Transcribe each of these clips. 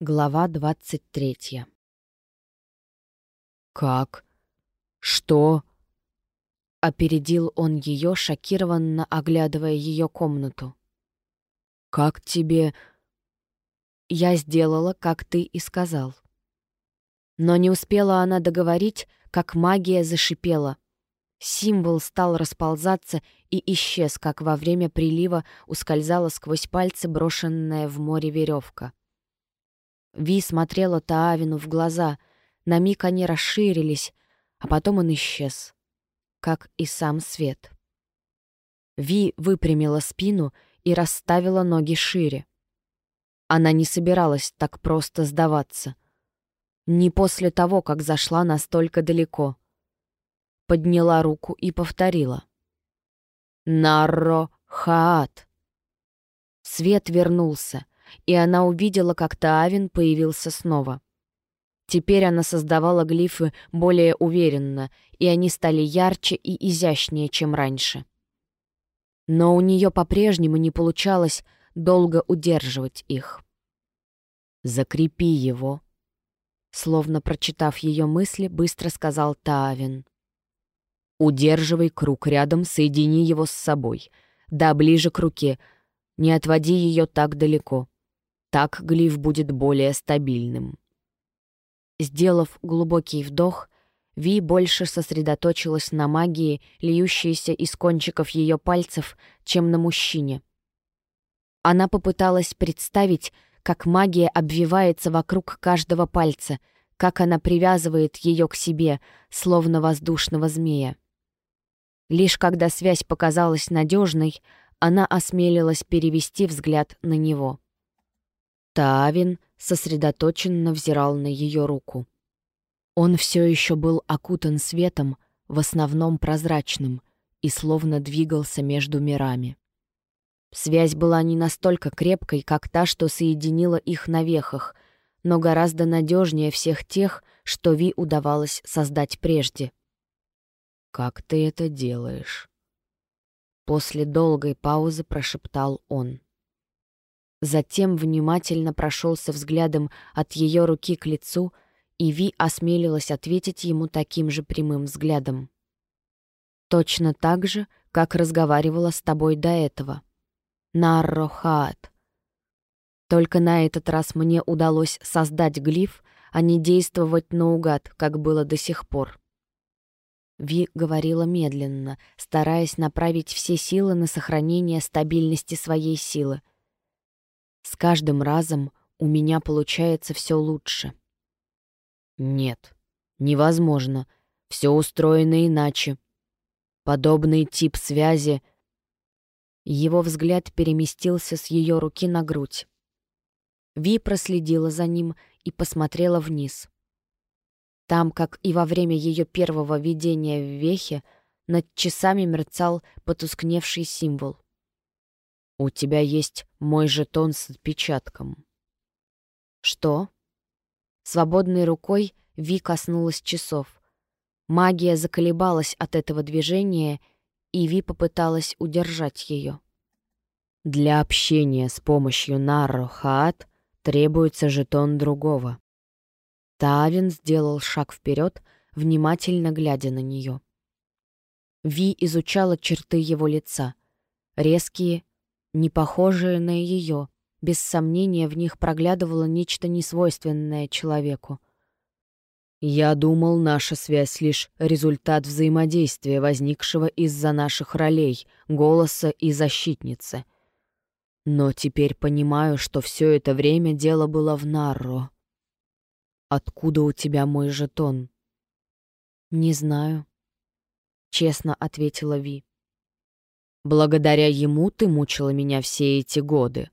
Глава двадцать третья. «Как? Что?» Опередил он ее, шокированно оглядывая ее комнату. «Как тебе...» «Я сделала, как ты и сказал». Но не успела она договорить, как магия зашипела. Символ стал расползаться и исчез, как во время прилива ускользала сквозь пальцы брошенная в море веревка. Ви смотрела Таавину в глаза. На миг они расширились, а потом он исчез. Как и сам свет. Ви выпрямила спину и расставила ноги шире. Она не собиралась так просто сдаваться. Не после того, как зашла настолько далеко. Подняла руку и повторила. «Нарро Хаат!» Свет вернулся — и она увидела, как Таавин появился снова. Теперь она создавала глифы более уверенно, и они стали ярче и изящнее, чем раньше. Но у нее по-прежнему не получалось долго удерживать их. «Закрепи его», — словно прочитав ее мысли, быстро сказал Таавин. «Удерживай круг рядом, соедини его с собой. Да, ближе к руке. Не отводи ее так далеко. Так глиф будет более стабильным. Сделав глубокий вдох, Ви больше сосредоточилась на магии, льющейся из кончиков ее пальцев, чем на мужчине. Она попыталась представить, как магия обвивается вокруг каждого пальца, как она привязывает ее к себе, словно воздушного змея. Лишь когда связь показалась надежной, она осмелилась перевести взгляд на него. Таавин сосредоточенно взирал на ее руку. Он все еще был окутан светом, в основном прозрачным, и словно двигался между мирами. Связь была не настолько крепкой, как та, что соединила их на вехах, но гораздо надежнее всех тех, что Ви удавалось создать прежде. «Как ты это делаешь?» После долгой паузы прошептал он. Затем внимательно прошелся взглядом от ее руки к лицу, и Ви осмелилась ответить ему таким же прямым взглядом. «Точно так же, как разговаривала с тобой до этого. Наррохаат. Только на этот раз мне удалось создать глиф, а не действовать наугад, как было до сих пор». Ви говорила медленно, стараясь направить все силы на сохранение стабильности своей силы — с каждым разом у меня получается все лучше. Нет, невозможно. Все устроено иначе. Подобный тип связи... Его взгляд переместился с ее руки на грудь. Ви проследила за ним и посмотрела вниз. Там, как и во время ее первого видения в вехе, над часами мерцал потускневший символ. «У тебя есть мой жетон с отпечатком». «Что?» Свободной рукой Ви коснулась часов. Магия заколебалась от этого движения, и Ви попыталась удержать ее. «Для общения с помощью Нарро Хаат требуется жетон другого». Тавин сделал шаг вперед, внимательно глядя на нее. Ви изучала черты его лица. Резкие, не похожие на ее. Без сомнения, в них проглядывало нечто несвойственное человеку. «Я думал, наша связь — лишь результат взаимодействия, возникшего из-за наших ролей, голоса и защитницы. Но теперь понимаю, что все это время дело было в Нарро. Откуда у тебя мой жетон?» «Не знаю», — честно ответила Ви. Благодаря ему ты мучила меня все эти годы?»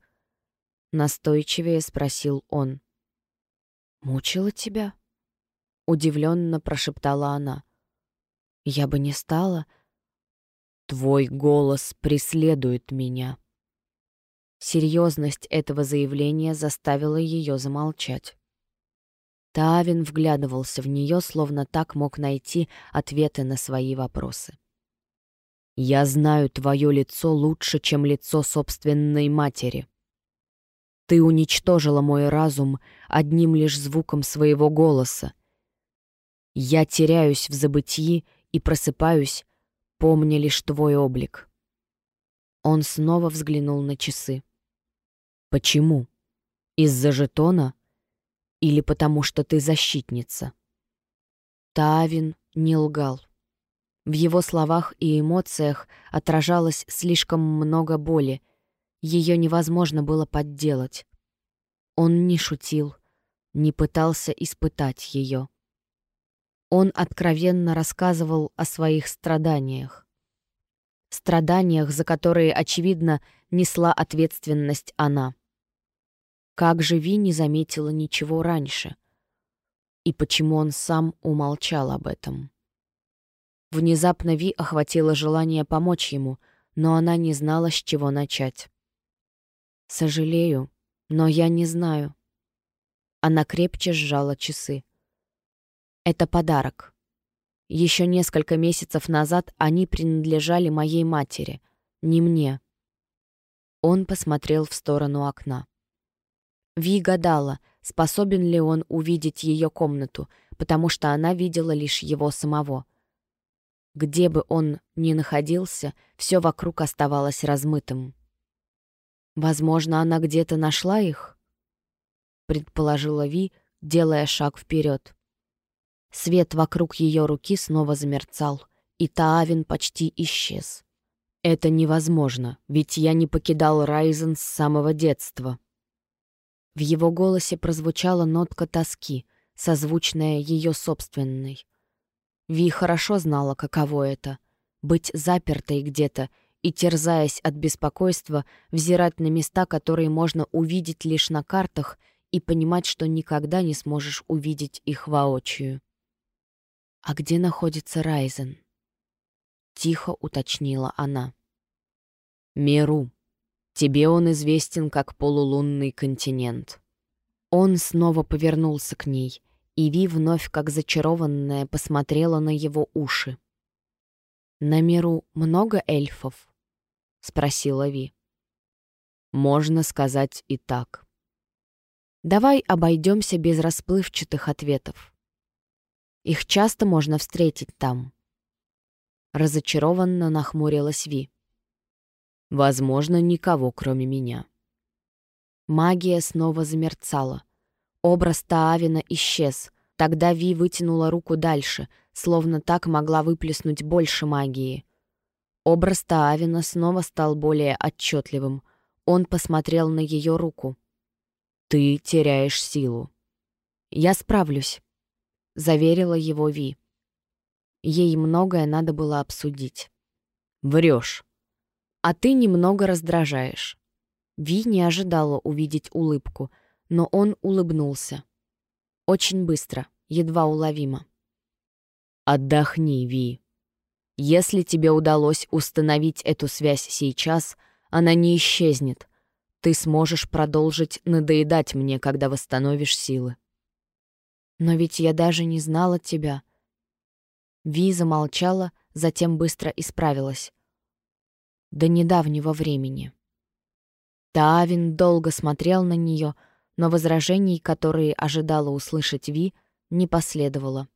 Настойчивее спросил он. «Мучила тебя?» Удивленно прошептала она. «Я бы не стала...» «Твой голос преследует меня». Серьезность этого заявления заставила ее замолчать. Тавин вглядывался в нее, словно так мог найти ответы на свои вопросы. Я знаю твое лицо лучше, чем лицо собственной матери. Ты уничтожила мой разум одним лишь звуком своего голоса. Я теряюсь в забытии и просыпаюсь, помня лишь твой облик. Он снова взглянул на часы. Почему? Из-за жетона? Или потому что ты защитница? Тавин не лгал. В его словах и эмоциях отражалось слишком много боли. Ее невозможно было подделать. Он не шутил, не пытался испытать ее. Он откровенно рассказывал о своих страданиях. Страданиях, за которые, очевидно, несла ответственность она. Как же Ви не заметила ничего раньше? И почему он сам умолчал об этом? Внезапно Ви охватило желание помочь ему, но она не знала, с чего начать. «Сожалею, но я не знаю». Она крепче сжала часы. «Это подарок. Еще несколько месяцев назад они принадлежали моей матери, не мне». Он посмотрел в сторону окна. Ви гадала, способен ли он увидеть ее комнату, потому что она видела лишь его самого — где бы он ни находился, все вокруг оставалось размытым. «Возможно, она где-то нашла их?» — предположила Ви, делая шаг вперед. Свет вокруг ее руки снова замерцал, и Таавин почти исчез. «Это невозможно, ведь я не покидал Райзен с самого детства». В его голосе прозвучала нотка тоски, созвучная ее собственной. Ви хорошо знала, каково это — быть запертой где-то и, терзаясь от беспокойства, взирать на места, которые можно увидеть лишь на картах, и понимать, что никогда не сможешь увидеть их воочию. «А где находится Райзен?» — тихо уточнила она. «Меру. Тебе он известен как полулунный континент». Он снова повернулся к ней, и Ви вновь, как зачарованная, посмотрела на его уши. «На миру много эльфов?» — спросила Ви. «Можно сказать и так». «Давай обойдемся без расплывчатых ответов. Их часто можно встретить там». Разочарованно нахмурилась Ви. «Возможно, никого, кроме меня». Магия снова замерцала. Образ Таавина исчез. Тогда Ви вытянула руку дальше, словно так могла выплеснуть больше магии. Образ Таавина снова стал более отчетливым. Он посмотрел на ее руку. «Ты теряешь силу». «Я справлюсь», — заверила его Ви. Ей многое надо было обсудить. «Врешь. А ты немного раздражаешь». Ви не ожидала увидеть улыбку — но он улыбнулся. Очень быстро, едва уловимо. «Отдохни, Ви. Если тебе удалось установить эту связь сейчас, она не исчезнет. Ты сможешь продолжить надоедать мне, когда восстановишь силы». «Но ведь я даже не знала тебя». Ви замолчала, затем быстро исправилась. До недавнего времени. Таавин долго смотрел на нее, но возражений, которые ожидала услышать Ви, не последовало.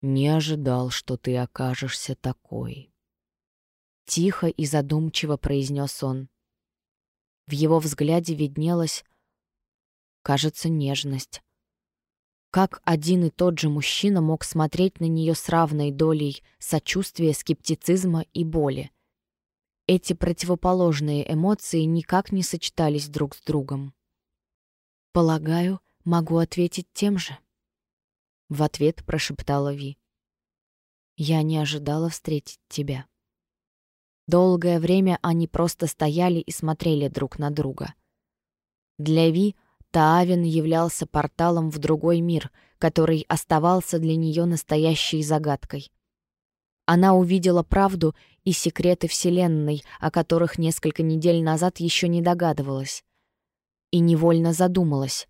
«Не ожидал, что ты окажешься такой», — тихо и задумчиво произнес он. В его взгляде виднелась, кажется, нежность. Как один и тот же мужчина мог смотреть на нее с равной долей сочувствия, скептицизма и боли? Эти противоположные эмоции никак не сочетались друг с другом. «Полагаю, могу ответить тем же». В ответ прошептала Ви. «Я не ожидала встретить тебя». Долгое время они просто стояли и смотрели друг на друга. Для Ви Таавин являлся порталом в другой мир, который оставался для нее настоящей загадкой. Она увидела правду и секреты Вселенной, о которых несколько недель назад еще не догадывалась и невольно задумалась.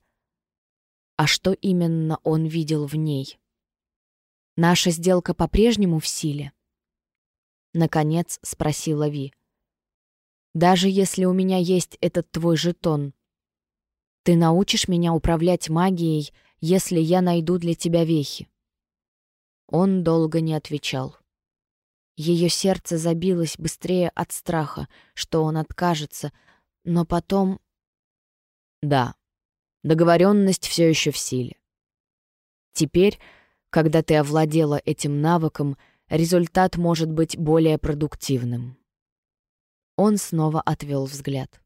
А что именно он видел в ней? «Наша сделка по-прежнему в силе?» Наконец спросила Ви. «Даже если у меня есть этот твой жетон, «Ты научишь меня управлять магией, если я найду для тебя вехи?» Он долго не отвечал. Ее сердце забилось быстрее от страха, что он откажется, но потом... Да, договоренность все еще в силе. Теперь, когда ты овладела этим навыком, результат может быть более продуктивным. Он снова отвел взгляд.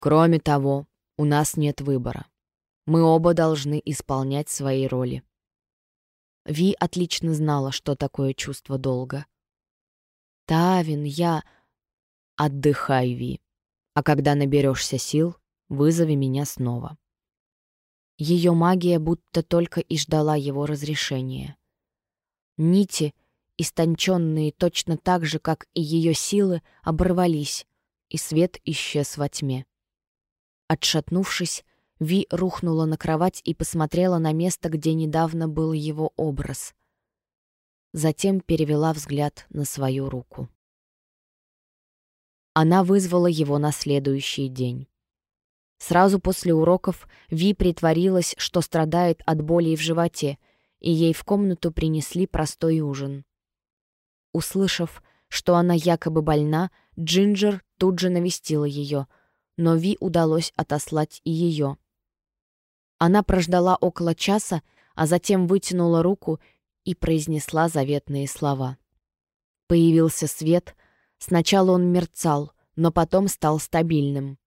Кроме того, у нас нет выбора. Мы оба должны исполнять свои роли. Ви отлично знала, что такое чувство долга. Тавин, я... Отдыхай, Ви. А когда наберешься сил, вызови меня снова. Ее магия будто только и ждала его разрешения. Нити, истонченные точно так же, как и ее силы, оборвались, и свет исчез во тьме. Отшатнувшись, Ви рухнула на кровать и посмотрела на место, где недавно был его образ затем перевела взгляд на свою руку. Она вызвала его на следующий день. Сразу после уроков Ви притворилась, что страдает от боли в животе, и ей в комнату принесли простой ужин. Услышав, что она якобы больна, Джинджер тут же навестила ее, но Ви удалось отослать и ее. Она прождала около часа, а затем вытянула руку и произнесла заветные слова. Появился свет, сначала он мерцал, но потом стал стабильным.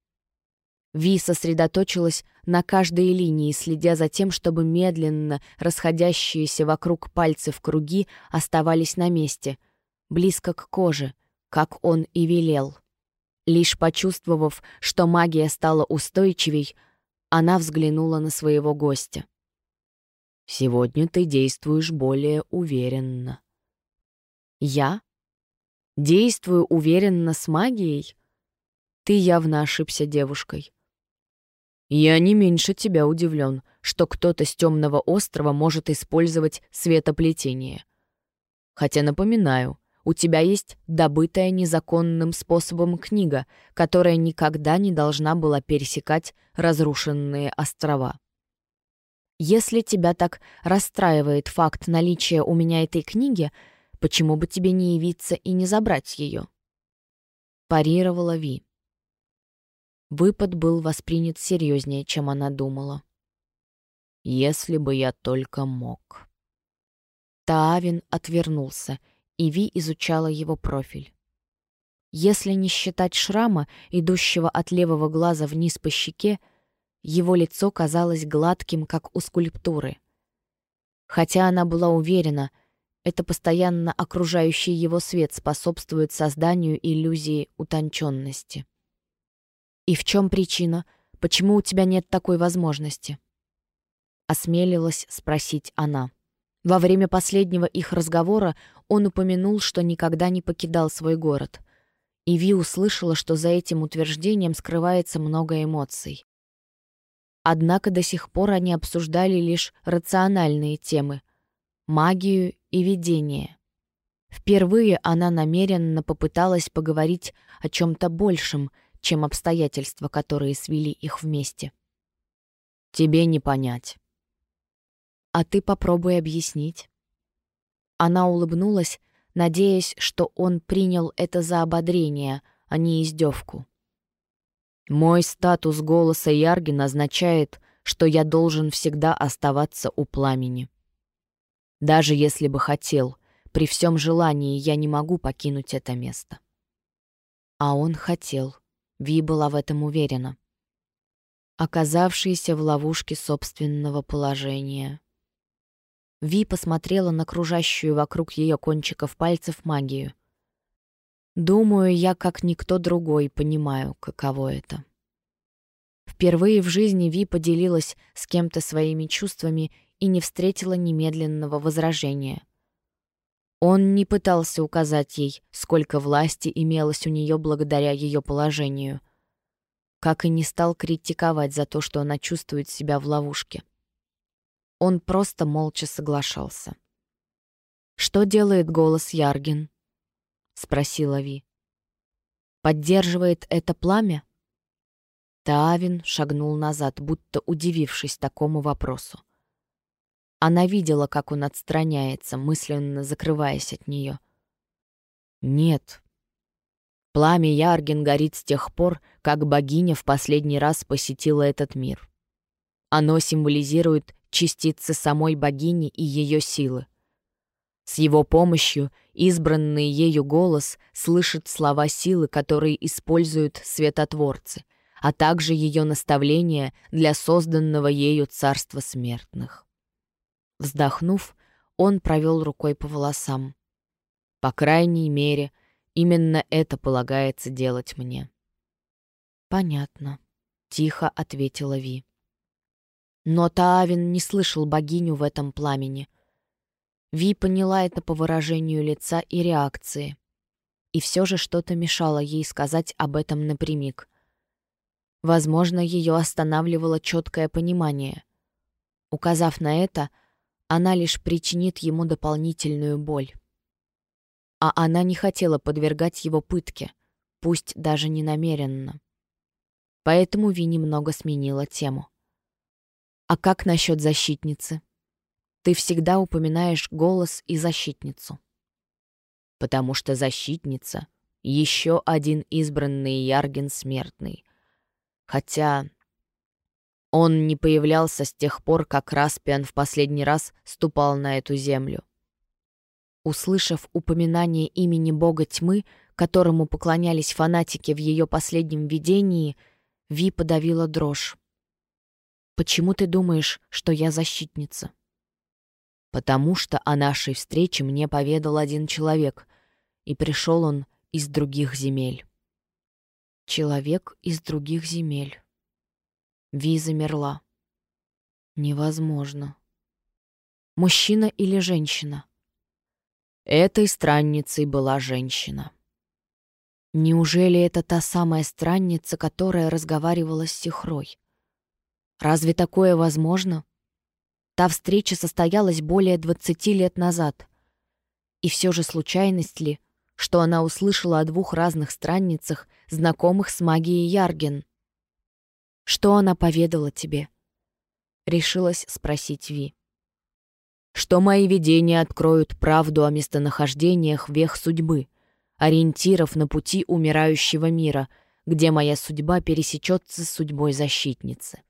Ви сосредоточилась на каждой линии, следя за тем, чтобы медленно расходящиеся вокруг пальцев круги оставались на месте, близко к коже, как он и велел. Лишь почувствовав, что магия стала устойчивей, она взглянула на своего гостя. Сегодня ты действуешь более уверенно. Я? Действую уверенно с магией? Ты явно ошибся девушкой. Я не меньше тебя удивлен, что кто-то с темного острова может использовать светоплетение. Хотя напоминаю, у тебя есть добытая незаконным способом книга, которая никогда не должна была пересекать разрушенные острова. Если тебя так расстраивает факт наличия у меня этой книги, почему бы тебе не явиться и не забрать ее? Парировала Ви. Выпад был воспринят серьезнее, чем она думала. Если бы я только мог. Таавин отвернулся, и Ви изучала его профиль. Если не считать шрама, идущего от левого глаза вниз по щеке, его лицо казалось гладким, как у скульптуры. Хотя она была уверена, это постоянно окружающий его свет способствует созданию иллюзии утонченности. «И в чем причина? Почему у тебя нет такой возможности?» Осмелилась спросить она. Во время последнего их разговора он упомянул, что никогда не покидал свой город. И Ви услышала, что за этим утверждением скрывается много эмоций. Однако до сих пор они обсуждали лишь рациональные темы — магию и видение. Впервые она намеренно попыталась поговорить о чем-то большем, чем обстоятельства, которые свели их вместе. «Тебе не понять». «А ты попробуй объяснить». Она улыбнулась, надеясь, что он принял это за ободрение, а не издевку. Мой статус голоса Яргина означает, что я должен всегда оставаться у пламени. Даже если бы хотел, при всем желании я не могу покинуть это место. А он хотел. Ви была в этом уверена. Оказавшийся в ловушке собственного положения. Ви посмотрела на кружащую вокруг ее кончиков пальцев магию — Думаю, я, как никто другой, понимаю, каково это. Впервые в жизни Ви поделилась с кем-то своими чувствами и не встретила немедленного возражения. Он не пытался указать ей, сколько власти имелось у нее благодаря ее положению, как и не стал критиковать за то, что она чувствует себя в ловушке. Он просто молча соглашался. Что делает голос Яргин? — спросила Ви. «Поддерживает это пламя?» Таавин шагнул назад, будто удивившись такому вопросу. Она видела, как он отстраняется, мысленно закрываясь от нее. «Нет. Пламя Ярген горит с тех пор, как богиня в последний раз посетила этот мир. Оно символизирует частицы самой богини и ее силы. С его помощью избранный ею голос слышит слова силы, которые используют светотворцы, а также ее наставления для созданного ею царства смертных. Вздохнув, он провел рукой по волосам. По крайней мере, именно это полагается делать мне. «Понятно», — тихо ответила Ви. Но Таавин не слышал богиню в этом пламени — Ви поняла это по выражению лица и реакции. И все же что-то мешало ей сказать об этом напрямик. Возможно, ее останавливало четкое понимание. Указав на это, она лишь причинит ему дополнительную боль. А она не хотела подвергать его пытке, пусть даже не намеренно. Поэтому Ви немного сменила тему. «А как насчет защитницы?» Ты всегда упоминаешь голос и защитницу. Потому что защитница — еще один избранный Ярген смертный. Хотя он не появлялся с тех пор, как Распиан в последний раз ступал на эту землю. Услышав упоминание имени бога тьмы, которому поклонялись фанатики в ее последнем видении, Ви подавила дрожь. «Почему ты думаешь, что я защитница?» потому что о нашей встрече мне поведал один человек, и пришел он из других земель. Человек из других земель. Ви замерла. Невозможно. Мужчина или женщина? Этой странницей была женщина. Неужели это та самая странница, которая разговаривала с Сихрой? Разве такое возможно? Та встреча состоялась более 20 лет назад. И все же случайность ли, что она услышала о двух разных странницах, знакомых с магией Ярген? «Что она поведала тебе?» — решилась спросить Ви. «Что мои видения откроют правду о местонахождениях вех судьбы, ориентиров на пути умирающего мира, где моя судьба пересечется с судьбой защитницы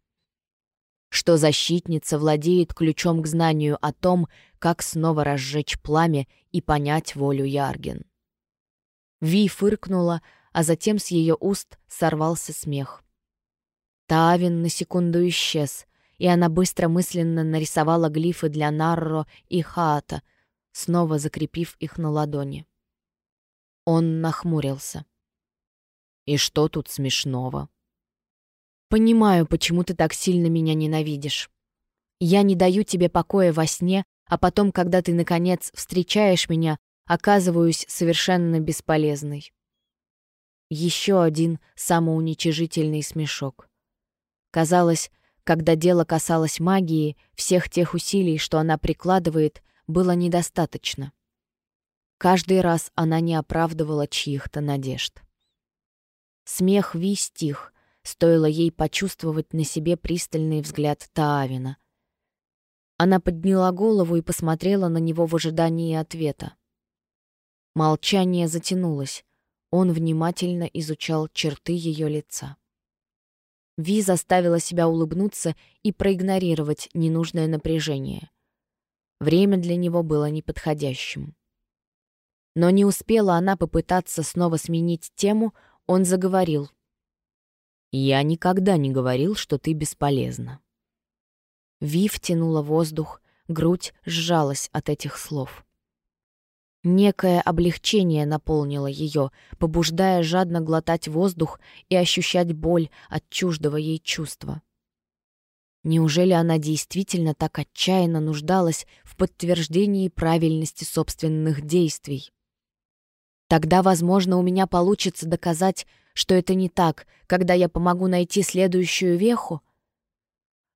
что защитница владеет ключом к знанию о том, как снова разжечь пламя и понять волю Ярген. Ви фыркнула, а затем с ее уст сорвался смех. Тавин на секунду исчез, и она быстро мысленно нарисовала глифы для Нарро и Хаата, снова закрепив их на ладони. Он нахмурился. «И что тут смешного?» Понимаю, почему ты так сильно меня ненавидишь. Я не даю тебе покоя во сне, а потом, когда ты, наконец, встречаешь меня, оказываюсь совершенно бесполезной. Еще один самоуничижительный смешок. Казалось, когда дело касалось магии, всех тех усилий, что она прикладывает, было недостаточно. Каждый раз она не оправдывала чьих-то надежд. Смех Ви стих, стоило ей почувствовать на себе пристальный взгляд Таавина. Она подняла голову и посмотрела на него в ожидании ответа. Молчание затянулось. Он внимательно изучал черты ее лица. Ви заставила себя улыбнуться и проигнорировать ненужное напряжение. Время для него было неподходящим. Но не успела она попытаться снова сменить тему, он заговорил, я никогда не говорил, что ты бесполезна. Вив тянула воздух, грудь сжалась от этих слов. Некое облегчение наполнило ее, побуждая жадно глотать воздух и ощущать боль от чуждого ей чувства. Неужели она действительно так отчаянно нуждалась в подтверждении правильности собственных действий? Тогда, возможно, у меня получится доказать, что это не так, когда я помогу найти следующую веху?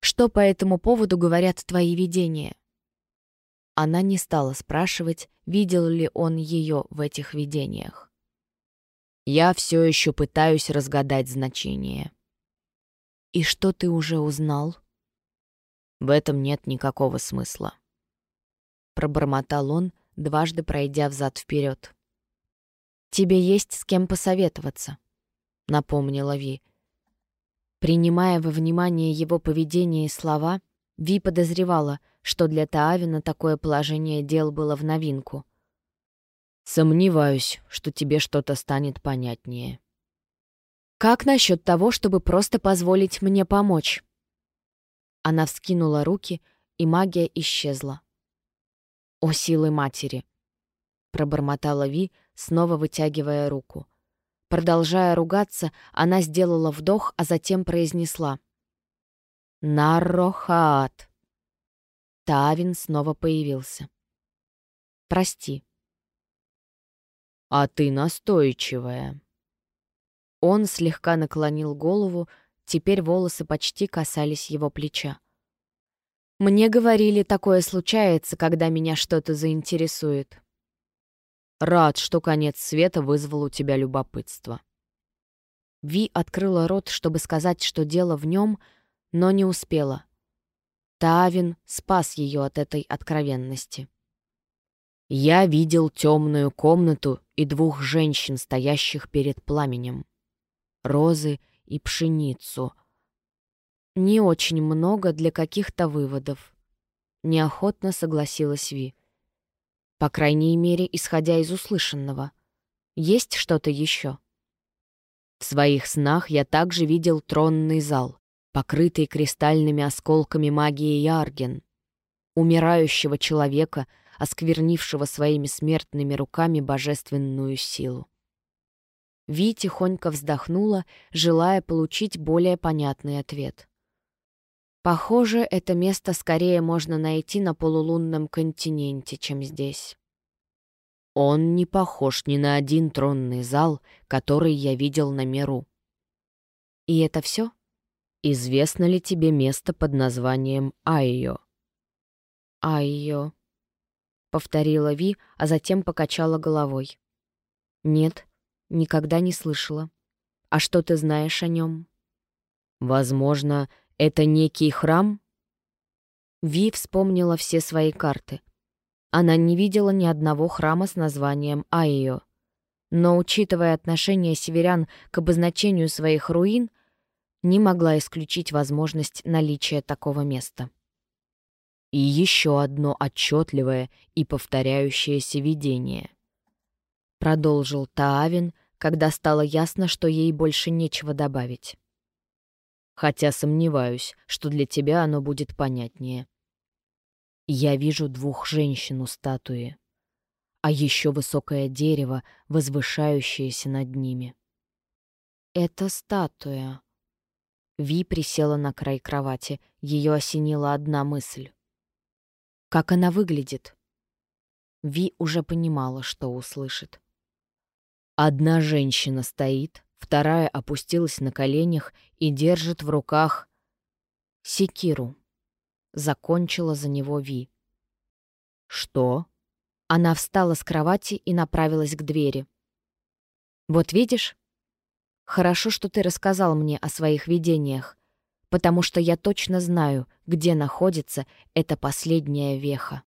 Что по этому поводу говорят твои видения?» Она не стала спрашивать, видел ли он ее в этих видениях. «Я все еще пытаюсь разгадать значение». «И что ты уже узнал?» «В этом нет никакого смысла», — пробормотал он, дважды пройдя взад вперед. «Тебе есть с кем посоветоваться», — напомнила Ви. Принимая во внимание его поведение и слова, Ви подозревала, что для Таавина такое положение дел было в новинку. «Сомневаюсь, что тебе что-то станет понятнее». «Как насчет того, чтобы просто позволить мне помочь?» Она вскинула руки, и магия исчезла. «О, силы матери!» — пробормотала Ви, снова вытягивая руку. Продолжая ругаться, она сделала вдох, а затем произнесла. «Наррохаат!» Тавин снова появился. «Прости». «А ты настойчивая», он слегка наклонил голову, теперь волосы почти касались его плеча. «Мне говорили, такое случается, когда меня что-то заинтересует». «Рад, что конец света вызвал у тебя любопытство». Ви открыла рот, чтобы сказать, что дело в нем, но не успела. Тавин спас ее от этой откровенности. «Я видел темную комнату и двух женщин, стоящих перед пламенем розы и пшеницу. Не очень много для каких-то выводов. Неохотно согласилась Ви. По крайней мере, исходя из услышанного. Есть что-то еще? В своих снах я также видел тронный зал, покрытый кристальными осколками магии Ярген, умирающего человека, осквернившего своими смертными руками божественную силу. Ви тихонько вздохнула, желая получить более понятный ответ. Похоже, это место скорее можно найти на полулунном континенте, чем здесь. Он не похож ни на один тронный зал, который я видел на миру. И это все? Известно ли тебе место под названием Айо? Айо, повторила Ви, а затем покачала головой. Нет, Никогда не слышала. А что ты знаешь о нем? Возможно, это некий храм? Ви вспомнила все свои карты. Она не видела ни одного храма с названием Айо. Но, учитывая отношение северян к обозначению своих руин, не могла исключить возможность наличия такого места. И еще одно отчетливое и повторяющееся видение. Продолжил Таавин, когда стало ясно, что ей больше нечего добавить. Хотя сомневаюсь, что для тебя оно будет понятнее. Я вижу двух женщин у статуи, а еще высокое дерево, возвышающееся над ними. «Это статуя». Ви присела на край кровати, ее осенила одна мысль. «Как она выглядит?» Ви уже понимала, что услышит. Одна женщина стоит, вторая опустилась на коленях и держит в руках секиру. Закончила за него Ви. «Что?» Она встала с кровати и направилась к двери. «Вот видишь? Хорошо, что ты рассказал мне о своих видениях, потому что я точно знаю, где находится эта последняя веха».